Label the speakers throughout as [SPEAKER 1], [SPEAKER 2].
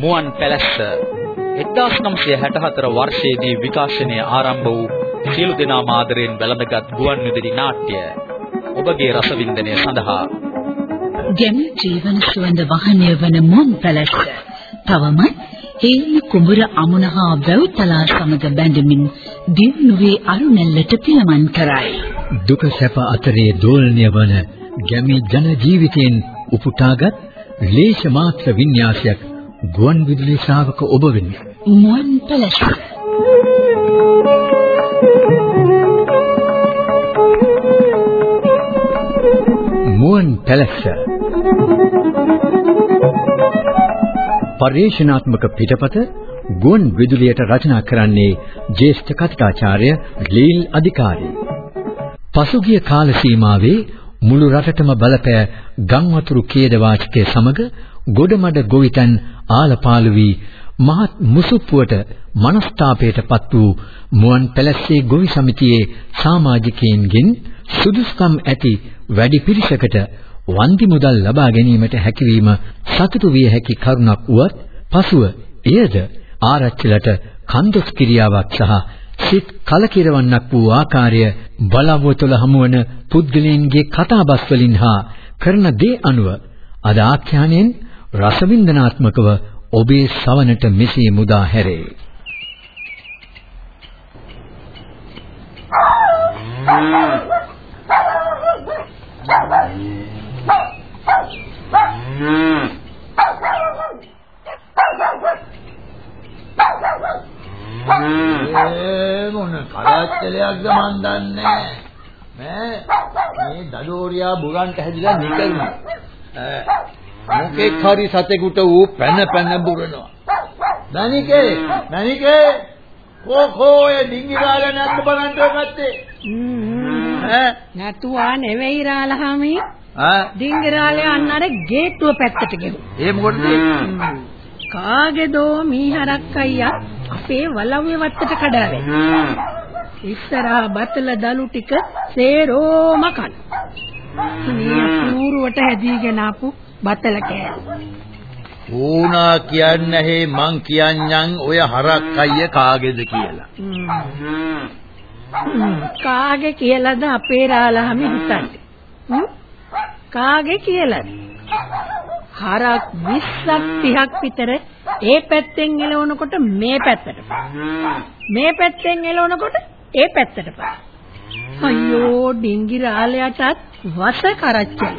[SPEAKER 1] මුවන් පැලැස්ස 1964 වර්ෂයේදී විකාශනය ආරම්භ වූ සියලු දෙනා මාදරෙන් වැළඳගත් ගුවන් විදුලි නාට්‍ය ඔබගේ රසවින්දනය සඳහා
[SPEAKER 2] ගැමි ජීවන සුවඳ වහනය වන මුවන් පැලැස්ස තවමත් හේන කුඹුර අමුණහා වැව්තලා සමග බැඳමින් දිව්නුවේ අරුණැල්ලට පියමන් කරයි.
[SPEAKER 3] දුක සැප අතරේ දෝලණය වන ගැමි ජන ජීවිතයෙන් උපුටාගත් ලේෂ මාත්‍ර වින්‍යාසයක් ගුවන් විදුලි ශ්‍රාවක ඔබ වෙන්න.
[SPEAKER 2] මුවන් පැලැස්ස.
[SPEAKER 3] මුවන් පැලැස්ස. පරිශනාත්මක පිටපත ගුවන් විදුලියට රචනා කරන්නේ ජ්‍යෙෂ්ඨ කතිකාචාර්ය ලීල් අධිකාරී. පසුගිය කාල සීමාවේ මුළු රටටම බලපෑ ගම්වතුරු කේදවාචකයේ සමග ගොඩමඩ ගොවිතැන් ආලපාලු වී මහත් මුසුප්පුවට මනස්ථාපයටපත් වූ මුවන් පැලැස්සේ ගොවි සමිතියේ සමාජිකයින්ගෙන් සුදුසුකම් ඇති වැඩි පිරිසකට වන්දි මුදල් ලබා ගැනීමට හැකියවීම සතුටු විය හැකි කරුණක් වුවත් පසුව එයද ආරච්චිලට කන්දොස් කිරියාවක් සහ සිත් කලකිරවන්නක් වූ ආකාරය බලව තුළ හමුවන පුද්ගලයන්ගේ කතාබස් වලින් හා කරන දේ අනුව අද ආඛ්‍යානයෙන් රසවින්දනාත්මකව ඔබේ සවනට මෙසේ මුදා හැරේ.
[SPEAKER 4] කරච්චලයක්ද මන් දන්නේ නෑ මේ දඩෝරියා බුරන්ට හැදිලා නිකරුණා මොකෙක් හරි සතෙකුට ඌ පැන පැන බුරනවා. නනිකේ නනිකේ කොකෝ ඒ ඩිංගිරාල නැද්ද බලන්න ගත්තේ?
[SPEAKER 5] ඈ නැතුවා නෙවෙයි රාලහාමි.
[SPEAKER 4] ආ
[SPEAKER 5] ඩිංගිරාලේ අන්න අර ගේට්ටුව පැත්තට ගෙවුවා.
[SPEAKER 4] ඒ මොකටද?
[SPEAKER 5] කාගේදෝ මීහරක් අයියා අපේ වලව්වේ වත්තට කඩාවේ. ඉස්සරහා බතල දලු ටික සේරෝම කන. මේ කූරුවට හැදීගෙන ආපු බතල කෑලි.
[SPEAKER 4] ඌනා කියන්නේ හේ මං කියන්නම් ඔය හරක් අයිය කාගේද කියලා.
[SPEAKER 5] කාගේ කියලාද අපේ රාලහමි හිතන්නේ? කාගේ කියලාද? හරක් 20ක් 30ක් විතර ඒ පැත්තෙන් එලවනකොට මේ පැත්තට මේ පැත්තෙන් එලවනකොට ඒ පැත්තට අයියෝ ඩිංගි රාලයටත් වස කරච්චලු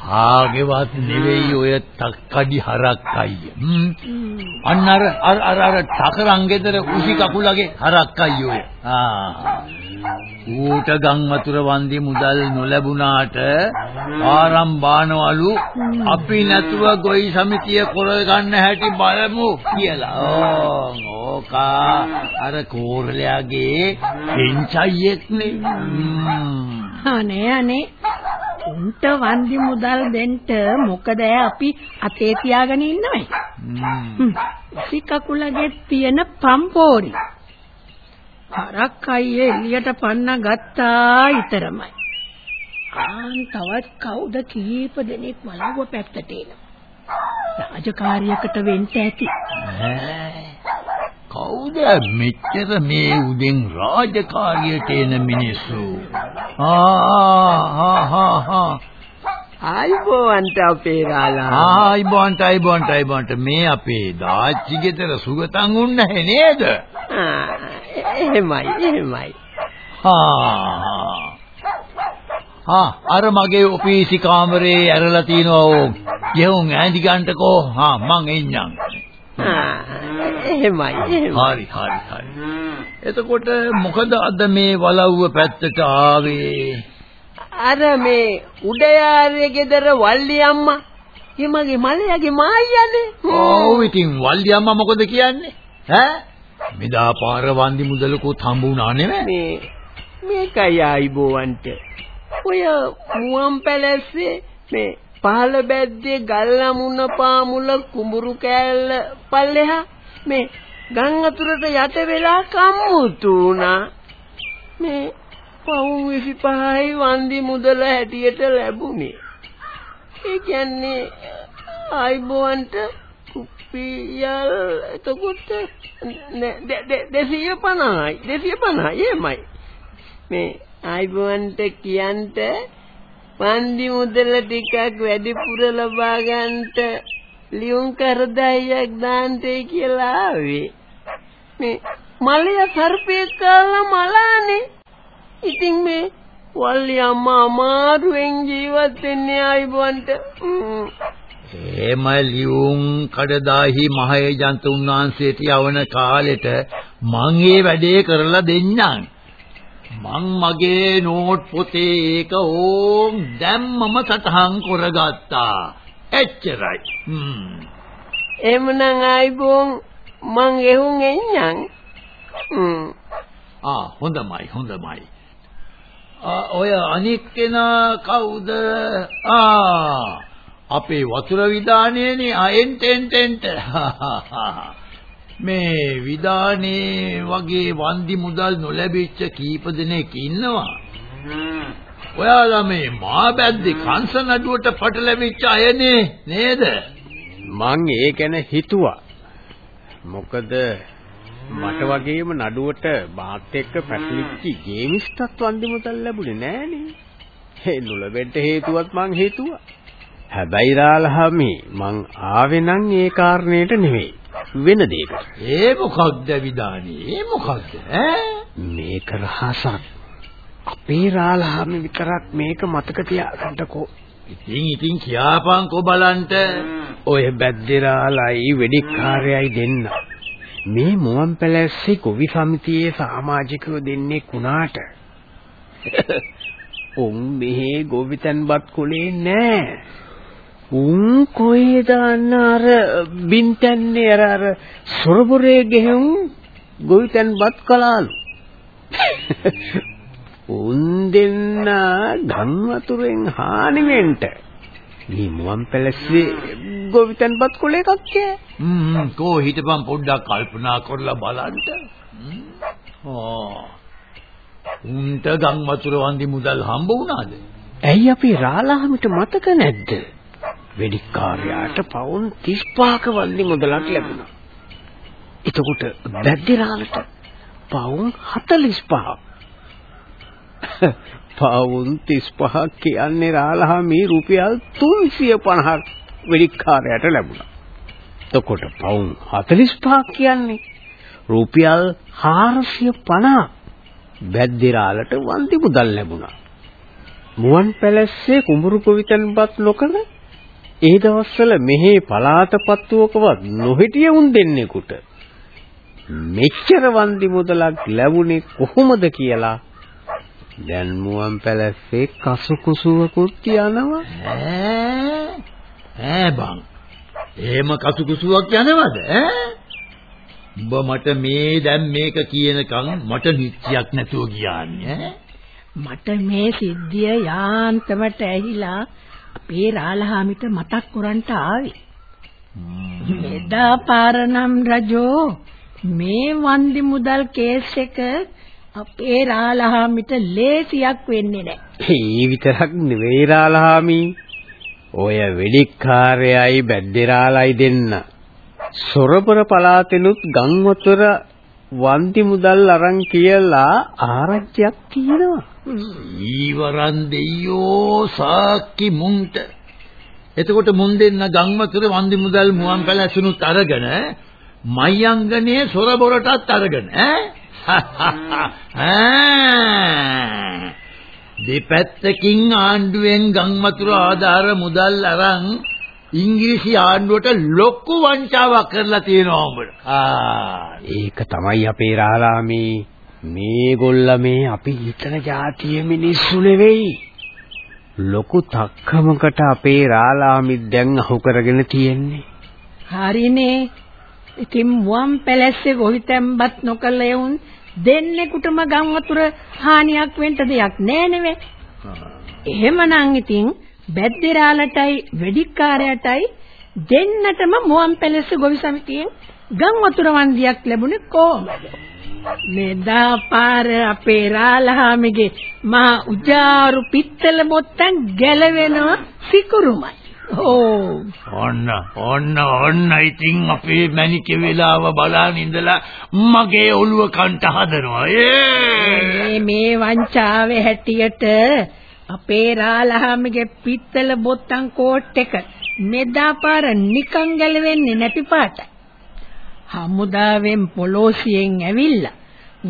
[SPEAKER 4] කාගේවත් නෙවෙයි ඔය තක්කඩි හරක් අයිය. අන්න අර අර අර අර ටකරන් ගෙදර උසි කකුලගේ හරක් අයිය ඔය. ආ. ඌට ගම් වතුර වන්දි මුදල් නොලැබුණාට ආරම් බානවලු අපි නැතුව ගොයි සමිතිය කරගන්න හැටි බලමු කියලා. ඕකා අර කෝරළයාගේ පෙන්චයියෙක් නේ.
[SPEAKER 5] අනේ අනේ උන්ට වන්දි මුදල් දෙන්න මොකද අපි අතේ තියාගෙන ඉන්නවයි. සිකකුලගේ තියෙන පම්පෝරි. හරක් අයියේ එළියට පන්න ගත්තා ඊතරමයි. ආන් තවත් කවුද කීප දෙනෙක් මලව පැත්තට එනවා. රාජකාරියකට වෙන්න ඇති.
[SPEAKER 4] කවුද මෙච්චර මේ උදෙන් රාජකාරියට එන මිනිස්සු? ආ හා හා
[SPEAKER 6] ආයිබෝන්ට අපේ රාලා
[SPEAKER 4] ආයිබෝන්ට ආයිබෝන්ට ආයිබෝන්ට මේ අපේ දාච්චි ගෙදර සුගතන් උන්නේ නේද?
[SPEAKER 6] එහෙමයි එහෙමයි.
[SPEAKER 4] හා ආ අර මගේ ඔෆීසි කාමරේ ඇරලා තිනවා ගෙහුම් ඈඳි ගන්නකෝ හා මං එන්නම්.
[SPEAKER 6] එහෙමයි එහෙමයි.
[SPEAKER 4] හරි හරි හරි. එතකොට මොකද අද මේ වලව්ව පැත්තට ආවේ?
[SPEAKER 6] අර මේ උඩයාරිය ගෙදර වල්ලි අම්මා එමගේ මලයාගේ මායියානේ.
[SPEAKER 4] ඔව් ඉතින් වල්ලි අම්මා මොකද කියන්නේ? ඈ? මෙදා පාර වන්දි මුදලකුත් හම්බුණා නෙමෙයි.
[SPEAKER 6] මේ මේකයි ආයිබෝවන්ට. ඔය මුවන් පැලැස්සේ මේ පහළ බැද්දේ ගල්ලමුණ පාමුල කුඹුරු කෑල්ල පල්ලෙහා මේ ගම් අතුරට යට වෙලා කම්මුතු වුණා. මේ පවුම් 25යි වන්දි මුදල හැටියට ලැබුණේ. ඒ කියන්නේ ආයිබෝන්ට කුප්පියල් එතකොට 250යි 250යි එමයි මේ ආයිබෝන්ට කියන්ට වන්දි මුදල ටිකක් වැඩිපුර ලබා ගන්නට ලියුම් කරදයියක් දාන්තේ කියලා ආවේ. මේ මලය සර්පෙක් කාලා මලානේ. ඉතින් මේ වල්ලි අම්මා අමාරුවෙන් ජීවත් වෙන්නේ ආයිබොන්ට
[SPEAKER 4] එහෙම ලියුම් කඩදාහි මහේජන්ත උන්වහන්සේට යවන කාලෙට මං ඒ වැඩේ කරලා දෙන්නම්. මං මගේ නෝට් පොතේ ඒක ඕම් දැම්මම සටහන් කරගත්තා. එච්චරයි. හ්ම්.
[SPEAKER 6] එහෙමනම් ආයිබෝන් මං එහුන් එන්නම්. හ්ම්.
[SPEAKER 4] ආ හොඳමයි හොඳමයි. ඔය අනික් කෙනා කවුද? ආ අපේ වතුර විදානයේනේ අෙන්ට එන්ට එන්ට. මේ විදානේ වගේ වන්දි මුදල් නොලැබිච්ච කීප දෙනෙක් ඉන්නවා. ඔයාලා මේ මා බැද්දේ කංශ නඩුවට පටලැවිච්ච අයනේ නේද?
[SPEAKER 6] මං ඒ ගැන හිතුවා. මොකද මට වගේම නඩුවට මාත් එක්ක පැටලිච්ච ගේමිස්ටත් වන්දි මුදල් ලැබුණේ නෑනේ. ඒ නුලබෙන්ට හේතුවත් මං හිතුවා. හැබැයි රාලහමි මං ආවේ නම් ඒ කාරණේට නෙවෙයි. වෙන දෙයකට.
[SPEAKER 4] ඒ මොකක්ද විදානේ? ඒ මොකක්ද? ඈ
[SPEAKER 6] මේක රහසක්. අපේ රාලහමි විතරක් මේක මතක තියාගන්නකෝ.
[SPEAKER 4] ඉතින් ඉතින් කියාපන්කෝ බලන්ට.
[SPEAKER 6] ඔය බැද්දේරාලයි වෙඩික්කාරයයි දෙන්න. මේ මුවන් පැලැස්සේ ගොවි සමිතියේ සමාජිකයෝ දෙන්නේ කුණාට. උන් මෙහි ගොවිතැන්පත් කුලේ නෑ. උන් කොහෙද අන්න අර බින්තන්නේ අර අර සොරබොරේ ගෙහුම් ගොවිතැන්පත් කලාලු. උන් දෙන්න ගම් වතුරෙන් හානි වෙන්න. මේ මුවන් පැලස්සේ ගොවිතැන්පත් කුලේ එකක් කිය.
[SPEAKER 4] හ්ම් කෝ හිටපන් පොඩ්ඩක් කල්පනා කරලා බලන්න. ඕ උන්ට ගම් වතුර වන්දි මුදල් හම්බ වුණාද?
[SPEAKER 6] ඇයි අපි රාලහමිට මතක නැද්ද? වෙඩික්කාරයාට පවුන් 35ක වන්දි මුදලක් ලැබුණා. එතකොට බැද්දිරාලට පවුන් 45ක්. පවුන් 35ක් කියන්නේ රාලහමි රුපියල් 350ක් වෙඩික්කාරයාට ලැබුණා. එතකොට පවුන් 45ක් කියන්නේ රුපියල් 450ක් බැද්දිරාලට වන්දි මුදල් ලැබුණා. මුවන් පැලැස්සේ කුඹුරු කොවිතන්පත් නොකළ ඒ දවස්වල මෙහි පලාතපත්තුවකවත් නොහිටිය උන් දෙන්නෙකුට මෙච්චර වන්දි මුදලක් ලැබුණේ කොහොමද කියලා දැන් මුවන් පැලැස්සේ කසුකුසුවකුත් යනවා.
[SPEAKER 4] ඈ? ඈ බං. එහෙම කසුකුසුවක් යනවද? ඈ? උඹ මට මේ දැන් මේක කියනකම් මට නිච්චයක් නැතුව ගියාන්නේ
[SPEAKER 5] මට මේ සිද්ධිය යාන්තමට ඇහිලා අපේ රාලහාමිට මතක් කරන්ට ආවේ. මෙදා පාරනම් රජෝ මේ වන්දි මුදල් කේස් එක අපේ රාලහාමිට ලේසියක් වෙන්නේ නැහැ.
[SPEAKER 6] ඒ විතරක් නෙවෙයි රාලහාමි. ඔය වෙඩික්කාරයයි බැද්දේරාලයි දෙන්න. සොරබර පලාතෙනුත් ගම් වතුර වන්දි මුදල් අරන් කියලා ආරච්චියක් තියෙනවා.
[SPEAKER 4] ඊවරන් දෙයියෝ සාක්කි මුන්ට. එතකොට මුන් දෙන්න ගම් වතුර වන්දි මුදල් මුවන් පැලැසුනුත් අරගෙන මයංගනේ සොරබොරටත් අරගෙන ඈ? දෙපැත්තකින් ආණ්ඩුවෙන් ගම් වතුර ආධාර මුදල් අරන් ඉංග්‍රීසි ආණ්ඩුවට ලොකු වංචාවක් කරලා තියෙනවා උඹට.
[SPEAKER 6] ආ ඒක තමයි අපේ රාලාමි මේගොල්ල මේ අපි හිතන જાතිය මිනිස්සු නෙවෙයි. ලොකු තක්කමකට අපේ රාලාමි දැන් අහු කරගෙන තියෙන්නේ.
[SPEAKER 5] හරිනේ. ඉතින් මුවන් පැලැස්සේ ගොවිතැන්පත් නොකළ එවුන් දෙන්නෙකුටම ගම් වතුර හානියක් වෙන්න දෙයක් නෑ නෙවෙයි. එහෙමනම් ඉතින් බැද්දිරාලටයි වෙඩික්කාරයටයි දෙන්නටම මුවන් පැලැස්ස ගොවි සමිතියෙන් ගම් වතුර වන්දියක් ලැබුණේ කොහොමද? මෙදා පාර අපේ රාලහාමිගේ මා උජාරු පිත්තල බොත්තම් ගැලවෙනවා සිකුරුමයි. ඕ
[SPEAKER 4] ඔන්න ඔන්න ඔන්න ඉතින් අපේ මැනිකේ වෙලාව බලන් ඉඳලා මගේ ඔළුව කන්ට හදනවා ඒ
[SPEAKER 5] මේ මේ වංචාවේ හැටියට අපේ රාලහාමිගේ පිත්තල බොත්තම් කෝට් එක මෙදා පාර නිකන් ගැලවෙන්නේ නැති පාටයි. හමුදාවෙන් පොලෝසියෙන් ඇවිල්ලා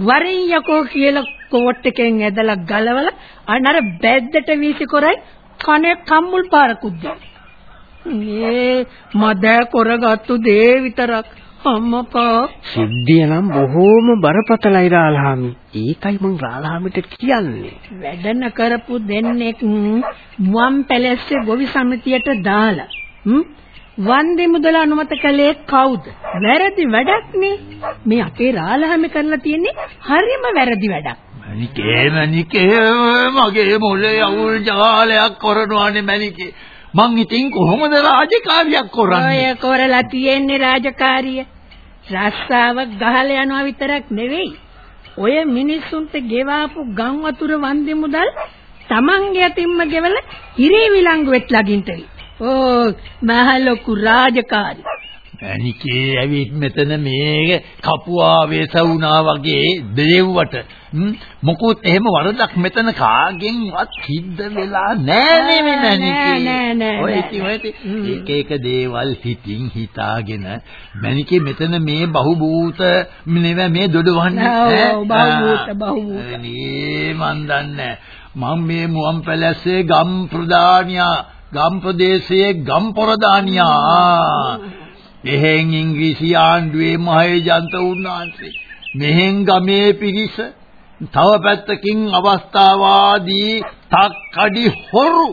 [SPEAKER 5] වරින් යකෝ කියලා කෝට් එකෙන් ඇදලා ගලවලා අනර බැද්දට වීසි කරයි කනේ කම්මුල් පාරකුත් දෙන්නේ. මේ මද කරගත්තු දේ විතරක් අම්මපා
[SPEAKER 6] සිද්ධිය නම් බොහෝම බරපතලයි රාලහාමි. ඒකයි මං රාලහාමිට කියන්නේ.
[SPEAKER 5] වැඩන කරපු දෙන්නෙක් මුවන් පැලැස්සේ ගොවි සමිතියට දාලා හ්ම් වන්දි මුදල අනුමත කළේ කවුද? වැරදි වැඩක් නේ. මේ අපේ රාලහාමි කරලා තියෙන්නේ හරිම වැරදි වැඩක්.
[SPEAKER 4] මැනිකේ මැනිකේ මගේ මොලේ අවුල් ජාලයක් කරනවානේ මැනිකේ මං ඉතින් කොහොමද රාජකාරියක් කරන්නේ
[SPEAKER 5] ඔය කරලා තියෙන්නේ රාජකාරිය. රස්සාව ගහලා යනවා විතරක් නෙවෙයි. ඔය මිනිස්සුන්ට ගෙවාපු ගම් වතුර වන්දි මුදල් Tamange අතින්ම ගෙවලා හිරේ විලංගු වෙත් ළඟින්ටලි. ඕ මහ ලොකු රාජකාරි.
[SPEAKER 4] මැනිකේ ඇවිත් මෙතන මේ කපුවා වේස වුණා වගේ දෙව්වට මොකොත් එහෙම වරදක් මෙතන කාගෙන්වත් සිද්ධ වෙලා නෑ නේ
[SPEAKER 5] නෑ, නෑ, නෑ,
[SPEAKER 4] ඔය
[SPEAKER 5] නෑ.
[SPEAKER 4] එක එක දේවල් හිතින් හිතාගෙන මැනිකේ මෙතන මේ බහුබූත නෙවෙයි මේ දොඩවන්නේ?
[SPEAKER 5] ඔව්, බහුබූත, බහුබූත.
[SPEAKER 4] අනේ මන් දන්නේ මම මේ මුවන් පැලැස්සේ ගම් ප්‍රදානියා ගම් ප්‍රදේශයේ ගම් පොරදානියා එහෙන් ඉංග්‍රීසි ආණ්ඩුවේ මහේජන්ත උන්වහන්සේ. මෙහෙන් ගමේ පිරිස තව පැත්තකින් අවස්ථාවාදී තක්කඩි හොරු.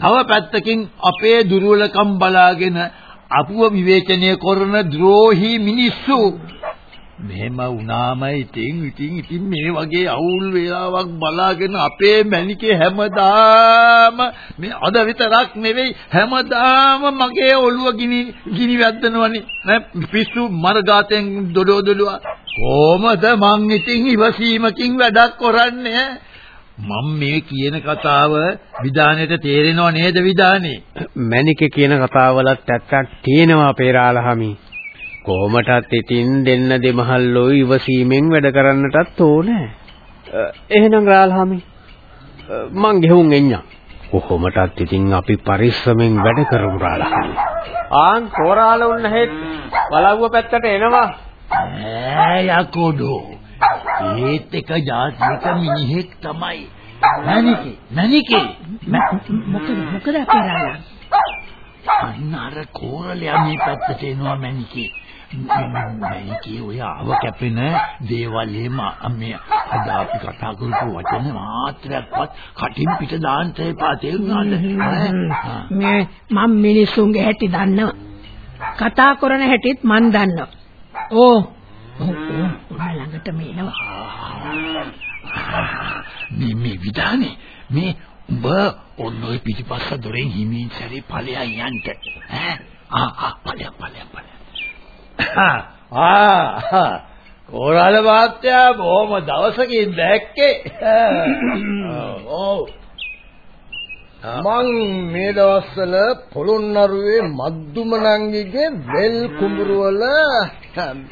[SPEAKER 4] තව පැත්තකින් අපේ දුර්වලකම් බලාගෙන අපුව විවේචනය කරන ද්‍රෝහි මිනිස්සු. මෙහෙම වුණාම ඉතින් ඉතින් ඉතින් මේ වගේ අවුල් වේලාවක් බලාගෙන අපේ මැනිකේ හැමදාම මේ අද විතරක් නෙවෙයි හැමදාම මගේ ඔළුව ගිනි ගිනි වැද්දනවනේ. නේ පිස්සු මරගාතෙන් දොඩෝ දොඩුවා. කොහමද මං ඉතින් ඉවසීමකින් වැඩක් කරන්නේ? මම මේ කියන කතාව විධානයට තේරෙනව නේද විධානේ?
[SPEAKER 6] මැනිකේ කියන කතාවලත් ඇත්තක් තියෙනවා අපේ රාලහාමි. කොහොමටත් ඉතින් දෙන්න දෙමහල්ලෝ ඉවසීමෙන් වැඩ කරන්නටත් ඕනේ. එහෙනම් රාලහාමි මං ගෙහුම් එන්නම්. කොහොමටත් ඉතින් අපි පරිස්සමෙන් වැඩ කරමු රාලහාමි. ආන් තෝරාල උන්න හෙත් බලව්ව පැත්තට එනවා.
[SPEAKER 4] ඈ යකෝඩෝ ඒත් එක ජාතික මිනිහෙක් තමයි මැනිකේ මැනිකේ
[SPEAKER 5] මොකද මොකද අපේ රාලහාමි?
[SPEAKER 4] අන්න අර කෝරළයා මේ පැත්තට එනවා මැනිකේ මැනිකේ ඔය ආව කැපෙන දේවල් එහෙම මේ අද අපි කතා කරපු වචන මාත්‍රයක්වත් කටින් පිට දාන්න එපා තේරුණාද?
[SPEAKER 5] මේ මම මිනිස්සුන්ගේ හැටි දන්නවා. කතා කරන හැටිත් මන් දන්නවා. ඕ ඔන්න ළඟටම එනවා.
[SPEAKER 4] මේ මේ විධානේ මේ උඹ ඔන්න ඔය පිටිපස්ස දොරෙන් හිමින් සැරේ ඵලයන් යන්න ඈ ආ ආ ඵලයන් ඵලයන් ඵලයන් ආ කෝරාල මාත්‍යා බොහොම දවසකින් දැක්කේ. ඔව්.
[SPEAKER 7] මං මේ දවස්වල පොළොන්නරුවේ මද්දුම නංගිගේ වෙල් කුඹුරු වල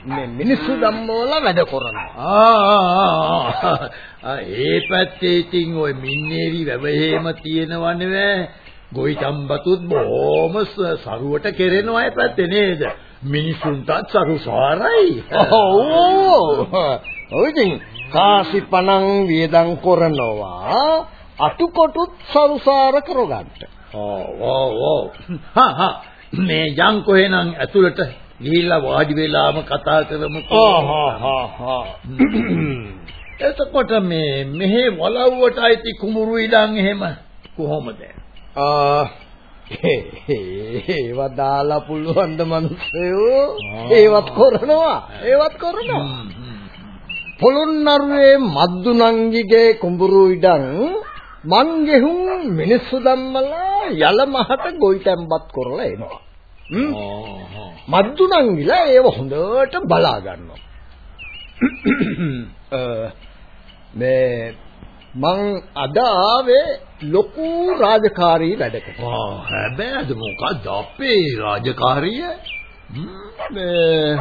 [SPEAKER 7] මේ මිනිස්සු ධම්මවල වැඩ කරනවා.
[SPEAKER 4] ආ ඒ පැත්තේ ඉතින් ওই මින්නේරි වැවේම තියෙනව නෙවෙයි ගොවිතම්බතුත් බොහොම සරුවට කෙරෙනවා ඒ පැත්තේ නේද මිනිසුන්ටත් සරුසාරයි.
[SPEAKER 7] ඔව්. ඔව්. ඉතින් කාසි පණන් වියදම් කරනවා අතුකොටුත් සරුසාර කරගන්න.
[SPEAKER 4] ඔව් ඔව් ඔව්. හා හා. මේ යන්කෝ එහෙනම් ඇතුළට ගිහිල්ලා වාඩි වෙලාම කතා කරමුකෝ එතකොට මේ මෙහි වලව්වට අයිති කුඹුරු ඉඩම් එහෙම කොහොමද?
[SPEAKER 7] ආ ඒවා දාලා පුළුවන් ද මිනිස්සුયો ඒවත් කරනවා. ඒවත් කරනවා. පොළොන්නරුවේ මද්දුනංගිගේ කුඹුරු ඉඩන් මං ගෙහුම් මිනිස්සු ධම්මලා යල මහට ගොවිතැන්පත් කරලා එනවා? මද්දුනංගිලා ඒව හොඳට බලා ගන්නවා. මේ මං අද ආවේ ලොකු රාජකාරී වැඩකට.
[SPEAKER 4] ආ හැබැයිද මොකක්ද අපේ රාජකාරිය?
[SPEAKER 7] මේ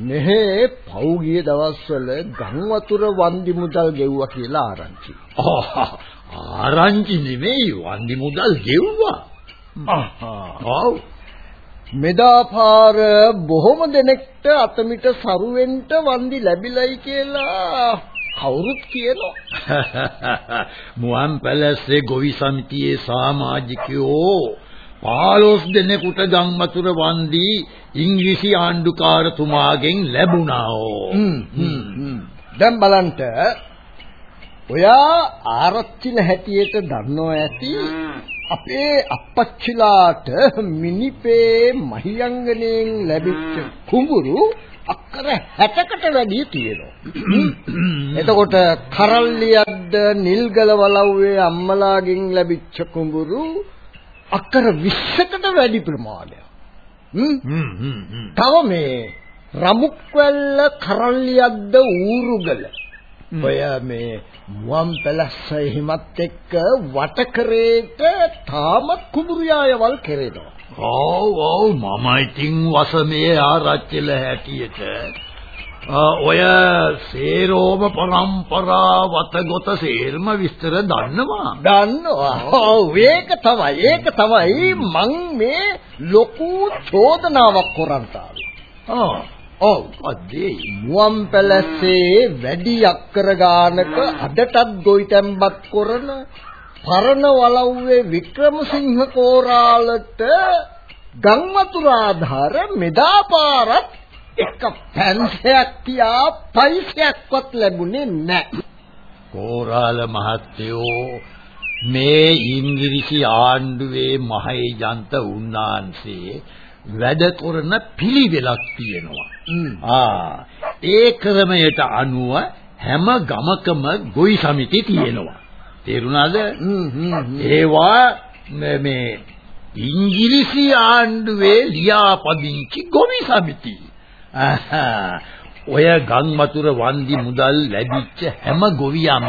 [SPEAKER 7] මෙහෙ පෞගිය දවස්වල ගම් වතුර වන්දි මුදල් ගෙව්වා කියලා ආරංචි.
[SPEAKER 4] ආරංචි නෙමෙයි වන්දි මුදල් ගෙව්වා.
[SPEAKER 7] ඔව්. මෙදා පාර බොහොම දෙනෙක්ට අතමිට සරුවෙන්ට වන්දි ලැබිලයි කියලා කවුරුත් කියනවා.
[SPEAKER 4] මුවන් පැලස්සේ ගොවි සමිතියේ සමාජිකයෝ 15 දෙනෙකුට ගම්මතුර වන්දි ඉංග්‍රීසි ආණ්ඩුකාරතුමාගෙන් ලැබුණා.
[SPEAKER 7] දැන් බලන්න ඔයා ආරච්චිල හැටියට දන්නෝ ඇති අපේ අපච්චිලාට මිනිපේ මහියංගණයෙන් ලැබිච්ච කුඹුරු අක්කර 60කට වැඩි තියෙනවා. එතකොට කරල්ලියද්ද නිල්ගල වලව්වේ අම්මලාගෙන් ලැබිච්ච කුඹුරු අක්කර 20කට වැඩි ප්‍රමාණයක්. තව මේ රමුක්වැල්ල කරල්ලියද්ද ඌරුගල ඔය මේ මුවන් පැලස්ස හිමත් එක්ක වටකරේට තාමත් කුඹුරු යායවල් කෙරෙනවා.
[SPEAKER 4] ඔව් ඔව් මම ඉතින් වසමේ ආරච්චිල හැටියට ඔය සේරෝම પરම්පරාවත ගොත සේල්ම විස්තර දන්නවා.
[SPEAKER 7] දන්නවා. ඔව් ඒක තමයි. ඒක තමයි මං මේ ලොකු චෝදනාවක් කරන්ට. ඔව් අදේ මුවන් පැලසේ වැඩි අක්කර ගානක අදටත් ගොවිතැන්පත් කරන පරණ වලව්වේ වික්‍රමසිංහ කෝරාලට ගම් වතුර ආධාර මෙදාපාරත් එක පැන්සයක් තියා පයිසයක්වත් ලැබුණේ නැහැ.
[SPEAKER 4] කෝරාල මහත්තයෝ මේ ඉංග්‍රීසි ආණ්ඩුවේ මහේජන්ත උන්නාන්සේ වැඩ කරන පිළිවෙලක් තියෙනවා. ආ ඒ ක්‍රමයට අනුව හැම ගමකම ගොවි සමිති තියෙනවා. තේරුණාද? ඒවා මේ ඉංග්‍රීසි ආණ්ඩුවේ ලියාපදිංචි ගොවි සමිති. ඔය ගම්මතුර වන්දි මුදල් ලැබිච්ච හැම ගොවියම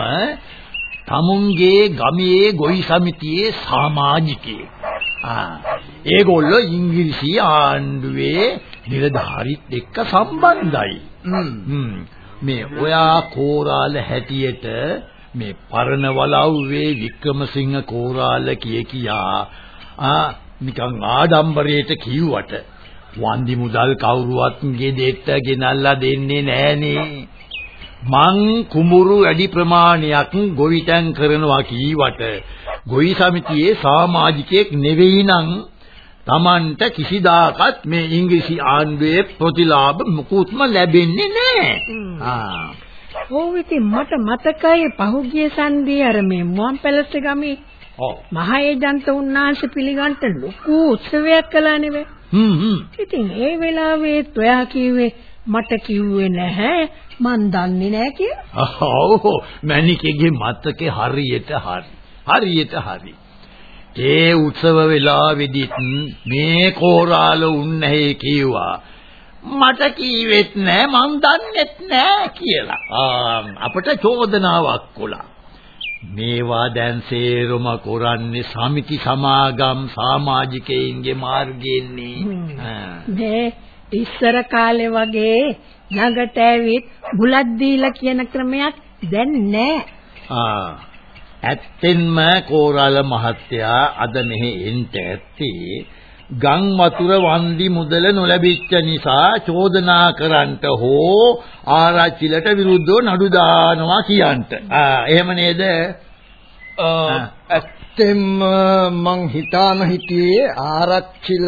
[SPEAKER 4] තමුන්ගේ ගමේ ගොවි සමිතියේ සමාජිකයෙක්. ඒගොල්ලෝ ඉංග්‍රීසි ආණ්ඩුවේ නිලධාරීත් එක්ක සම්බන්ධයි. මේ ඔයා කෝරාල හැටියට මේ පරණ වලව්වේ වික්‍රමසිංහ කෝරාල කිය කියා ආ නිකන් ආඩම්බරයට කිව්වට වන්දි මුදල් කවුරුවත් ගෙදෙට්ට ගෙනල්ලා දෙන්නේ නෑනේ. මං කුඹුරු වැඩි ප්‍රමාණයක් ගොවිතැන් කරනවා කීවට ගොවි සමිතියේ සමාජිකයෙක් නෙවෙයි නම් Tamanට කිසිදාකත් මේ ඉංග්‍රීසි ආණ්ඩුවේ ප්‍රතිලාභ මුකුත්ම ලැබෙන්නේ නැහැ.
[SPEAKER 5] ආ. ඔව් ඉතින් මට මතකයි පහුගිය සන්ධියේ අර මේ මුවන් පැලස් ගමේ ඔව් මහේජන්ත උන්නාංශ පිළිගන්ට ලොකු උත්සවයක් කළා නෙවෙයි.
[SPEAKER 4] හ්ම් හ්ම්.
[SPEAKER 5] ඉතින් ඒ වෙලාවේ ඔයා කිව්වේ මට කිව්වේ නැහැ මන් දන්නේ නැහැ කියලා.
[SPEAKER 4] ඔව් මැනිකේගේ මතකේ හරියට හරි. හරියට හරි. ඒ උත්සව වෙලාවෙදිත් මේ කෝරාල උන්නේ කිව්වා. මට කීවෙත් නෑ මං දන්නෙත් නෑ කියලා. අපට චෝදනාවක් කළා. මේවා දැන් සේරම කරන්නේ සමිති සමාගම් සමාජිකයින්ගේ මාර්ගයෙන්නේ.
[SPEAKER 5] මේ ඉස්සර කාලේ වගේ ළඟට ඇවිත් බුලත් දීලා කියන ක්‍රමයක් දැන් නෑ.
[SPEAKER 4] ආ ඇත්තෙන්ම කෝරාල මහත්තයා අද මෙහි එන්ට ඇත්තේ ගම් වතුර වන්දි මුදල නොලැබිච්ච නිසා චෝදනා කරන්නට හෝ ආරච්චිලට විරුද්ධව නඩු දානවා කියන්ට. ආ එහෙම නේද?
[SPEAKER 7] ඇත්තෙන්ම මං හිතාන හිටියේ ආරච්චිල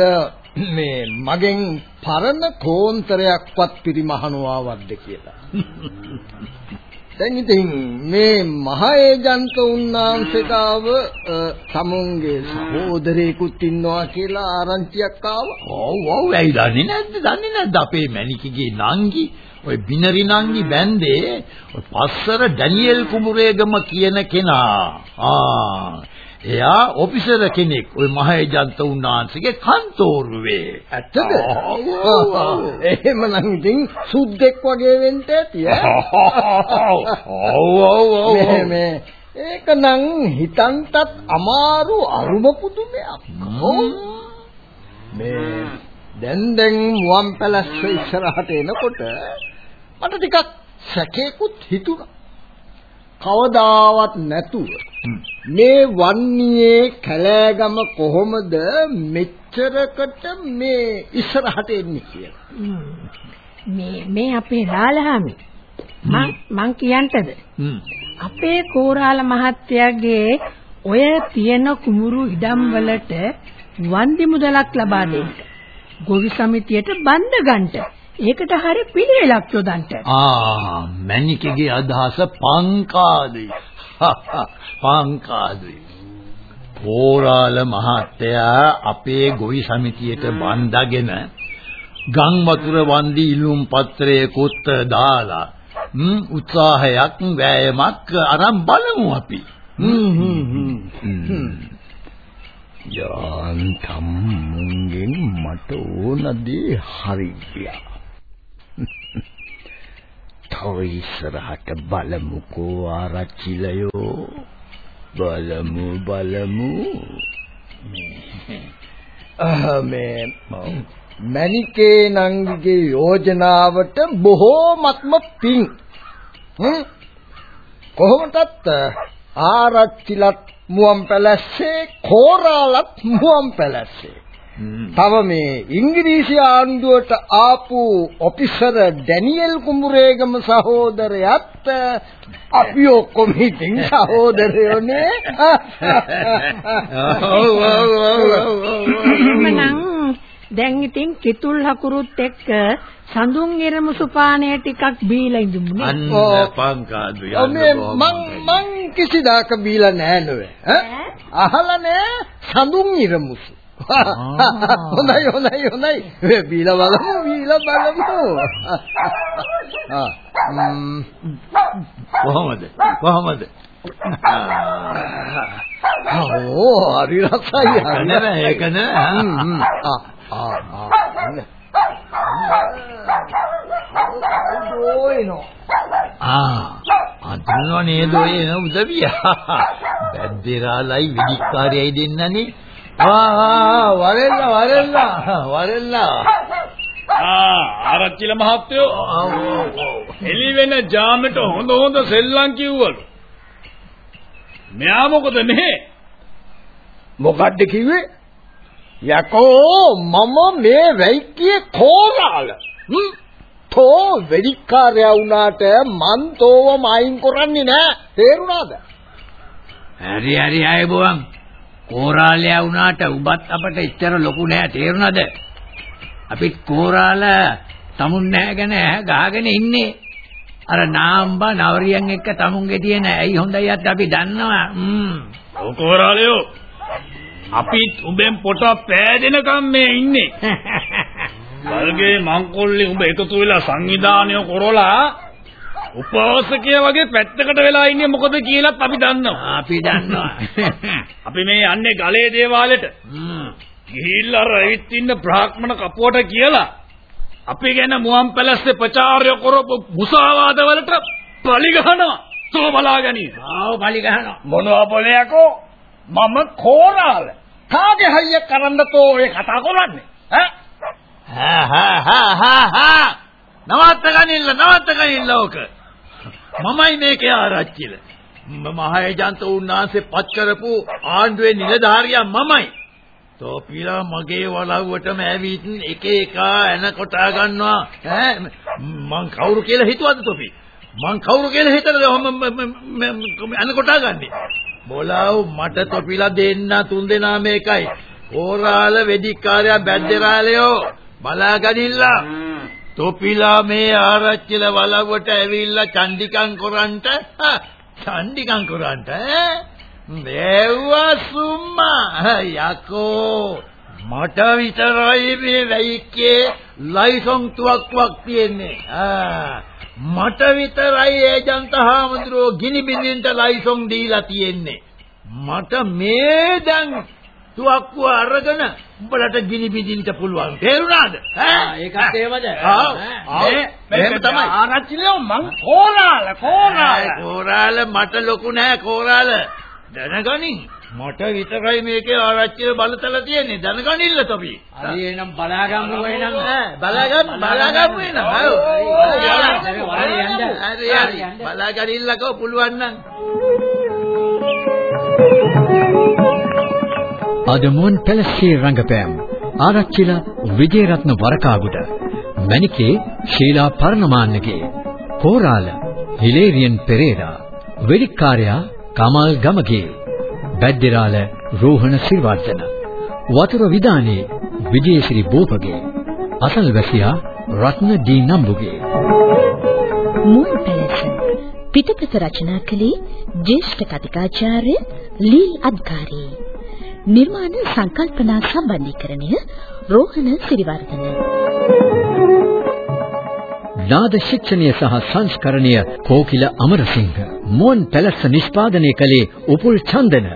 [SPEAKER 7] මේ මගෙන් පරණ කෝන්තරයක්වත් පිරිමහනවා වද්ද කියලා. දැන් ඉතින් මේ මහ ඒජන්ත උන්නාන්සේතාව සමුන්ගේ සහෝදරයෙකුත් ඉන්නවා කියලා ආරංචියක් ආවා.
[SPEAKER 4] ඔව් ඔව් ඇයි දන්නේ නැද්ද? දන්නේ නැද්ද අපේ මැනිකගේ නංගි ඔය බිනරි නංගි බැන්දේ ඔය පස්සර ඩැනියෙල් කුමුරේගම කියන කෙනා. ආ එයා ඔෆිසර් කෙනෙක්. ওই මහේජන්ත උන්නාන්සේගේ කන්තෝරුවේ.
[SPEAKER 7] ඇත්තද? එහෙමනම් ඉතින් සුද්දෙක් වගේ වෙන්න ඇති ඈ. ඒකනම් හිතන්ටත් අමාරු අරුම පුදුමයක්. මේ දැන් දැන් මුවන් පැලස්ස ඉස්සරහට එනකොට මට ටිකක් සැකේකුත් හිතුණා. කවදාවත් නැතුව මේ වන්නියේ කැලෑගම කොහොමද මෙච්චරකට මේ ඉස්සරහට එන්නේ කියලා.
[SPEAKER 5] මේ මේ අපේ ලාලහාමි මං මං කියන්ටද. අපේ කෝරාල මහත්තයාගේ ඔය තියෙන කුමුරු ඉඩම් වලට වන්දි මුදලක් ලබා දෙන්න. ගොවි සමිතියට බන්ද ගන්නට. ඒකට හරිය පිළිවෙලක් යොදන්න.
[SPEAKER 4] ආ මැනිකගේ අදහස පංකාදුයි. පංකාදුයි. පෝරාල මහත්තයා අපේ ගොවි සමිතියට බන්දාගෙන ගම් වතුර වන්දි ඉල්ලුම් පත්‍රයකුත් දාලා උත්සාහයක් වෑයමක් අරන් බලමු අපි.
[SPEAKER 7] යාන්තම් මුංගෙන් මට ඕන දේ හරි ගියා. තව ඉස්සරහට බලමුකෝ ආරච්චිලයෝ. බලමු බලමු. අහ මේ මණිකේ නංගිගේ යෝජනාවට බොහෝමත්ම පිං. හ්ම් කොහොමදත් ආරච්චිලත් මුවන් පැලැස්සේ කෝරාලත් මුවන් පැලැස්සේ තව මේ ඉංග්‍රීසි ආණ්ඩුවට ආපු ඔෆිසර් ඩැනියෙල් කුඹුරේගම සහෝදරයාත් අපි ඔක්කොම ඉතින් සහෝදරයෝනේ.
[SPEAKER 4] ඔව් ඔව් ඔව් ඔව්
[SPEAKER 5] දැන් ඉතින් කිතුල් හකුරුත් එක්ක සඳුන් ඉරමුසු පානය ටිකක් බීලා ඉඳමුනේ.
[SPEAKER 4] අන්න
[SPEAKER 7] ඔව්.
[SPEAKER 4] පංකාදු
[SPEAKER 7] මේ මං මං කිසිදාක බීලා නෑ ඈ? අහලා නෑ. සඳුන් ඉරමුසු හොඳයි හොඳයි හොඳයි බීලා බලමු බීලා බලමු
[SPEAKER 4] කොහොමද කොහොමද
[SPEAKER 7] ඕ හරි රසයි හ්ම්, හ්ම්. ආ ආ ආ. ඕයිනෝ
[SPEAKER 4] ආ අදනව නේද ඔය උදවිය බැද්දේරාලයි විදිකාරයයි දෙන්නනේ වරෙල්ලා වරෙල්ලා වරෙල්ලා.
[SPEAKER 8] ආ ආරච්චිල මහත්තයෝ. එළි වෙන ජාමෙට හොඳ හොඳ සෙල්ලම් කිව්වලු. මෙයා මොකද මේ?
[SPEAKER 7] මොකද්ද කිව්වේ? යකෝ මම මේ වෙයිකියේ කෝරාල? තෝ වෙදිකාරයා වුණාට මන් තෝවම අයින් කරන්නේ නෑ. තේරුණාද?
[SPEAKER 4] හරි හරි අය බොවන් කෝරාලයා වුණාට උඹත් අපට එච්චර ලොකු නෑ තේරුණාද? අපිත් කෝරාල තමුන් නැහැගෙන ගහගෙන ඉන්නේ. අර නාම්බා නවරියන් එක්ක තමුන්ගේ තියෙන ඇයි හොඳයි අත් අපි දන්නවා? හ්ම්.
[SPEAKER 8] ඔකෝරාලයෝ අපිත් උඹෙන් පොට පෑදෙනකම් මේ ඉන්නේ. වල්ගේ මංකොල්ලේ උඹ එකතු වෙලා සංවිධානය කරලා උපවාසකය වගේ පැත්තකට වෙලා ඉන්නේ මොකද කියලාත් අපි දන්නවා.
[SPEAKER 4] අපි දන්නවා
[SPEAKER 8] අපි මේ යන්නේ ගලේ දේවාලෙට. ගිහිල්ලා අර ඇවිත් ඉන්න බ්‍රාහ්මණ කපුවට කියලා අපි ගැන මුවන් පැලස්සේ ප්‍රචාරය කරපු මුසාවාද වලට පලි ගහනවා. තෝ බලාගනි.
[SPEAKER 4] ආව බලි ගහනවා
[SPEAKER 8] මොනවා පොලයකෝ? මම කෝරාල.
[SPEAKER 7] කාගේ හයිය කරන්න තෝ ඔය කතා කරන්නේ ඈ
[SPEAKER 4] හා හා හා හා හා නවත්ත ගනින්න නවත්ත ගනින්න ඕක මමයි මේකේ ආරච්චිල. මහේජන්ත උන්නාන්සේ පත් කරපු ආණ්ඩුවේ නිලධාරියා මමයි. තෝපිලා මගේ වලව්වටම ඇවිත් එක එක එන කොටා ගන්නවා. ඈ මං කවුරු කියලා හිතුවද තෝපි? මං කවුරු කියලා හිතනද එන කොටා ගන්නේ? බොලාව් මට තොපිලා දෙන්න තුන් දෙනා මේකයි. ඕරාල වෙදිකාරයා බැද්දරාලයෝ බලාගනින්න තොපිලා මේ ආරච්චිල වලව්වට ඇවිල්ලා චණ්ඩිකම් කරන්ට? හා, චණ්ඩිකම් කරන්ට? ඈ? මේවා සුම්මා. යකෝ. මට විතරයි මේ වෙයිකේ ලයිසන් තුවක්කුවක් තියෙන්නේ. ආ මට විතරයි ඒජන්ත හාමුදුරුවෝ ගිනි බින්දින්ට ලයිසන් දීලා තියෙන්නේ. මට මේ දැන් තුවක්කුව අරගෙන උඹලට ගිනි බිඳින්න පුළුවන්. තේරුණාද? ඈ
[SPEAKER 7] ඒකත් එහෙමද?
[SPEAKER 4] ආ එහෙම තමයි.
[SPEAKER 8] ආරච්චිලෝ මං කෝරාල කෝරාල.
[SPEAKER 4] කෝරාල මට ලොකු නෑ කෝරාල. දැනගනින්. මට විතරයි මේකේ ආරච්චිල බලතල තියෙන්නේ. දැනගනින්න තොපි.
[SPEAKER 7] හරි එහෙනම් බලාගමු එහෙනම්.
[SPEAKER 4] බලාගමු බලාගමු එනවා. හරි. හරි. බලාගනින්නකෝ පුළුවන් නම්.
[SPEAKER 3] අද මුවන් පැලස්සේ රංගපෑම්. ආරච්චිල විජේරත්න වරකාගුඩ. මණිකේ ශීලා පර්ණමාන්නගේ. කෝරාල හිලේරියන් පෙරේරා. වෙලික්කාරයා කමල් ගමගේ. බැද්දිරාල රෝහණ සිරිවර්ධන වතුර විදානේ විජේශ්‍රී බෝපගේ. අසල්වැසියා රත්න ඩී නම්බුගේ.
[SPEAKER 2] මුවන් පැලස පිටපත රචනා කළේ ජ්‍යෙෂ්ඨ කතිකාචාර්ය ලීල් අද්කාරී නිර්මාණ සංකල්පනා සම්බන්ධීකරණය රෝහණ සිරිවර්ධන.
[SPEAKER 3] නාද ශික්ෂණය සහ සංස්කරණය කෝකිල අමරසිංහ මුවන් පැලස්ස නිෂ්පාදනය කළේ උපුල් චන්දන.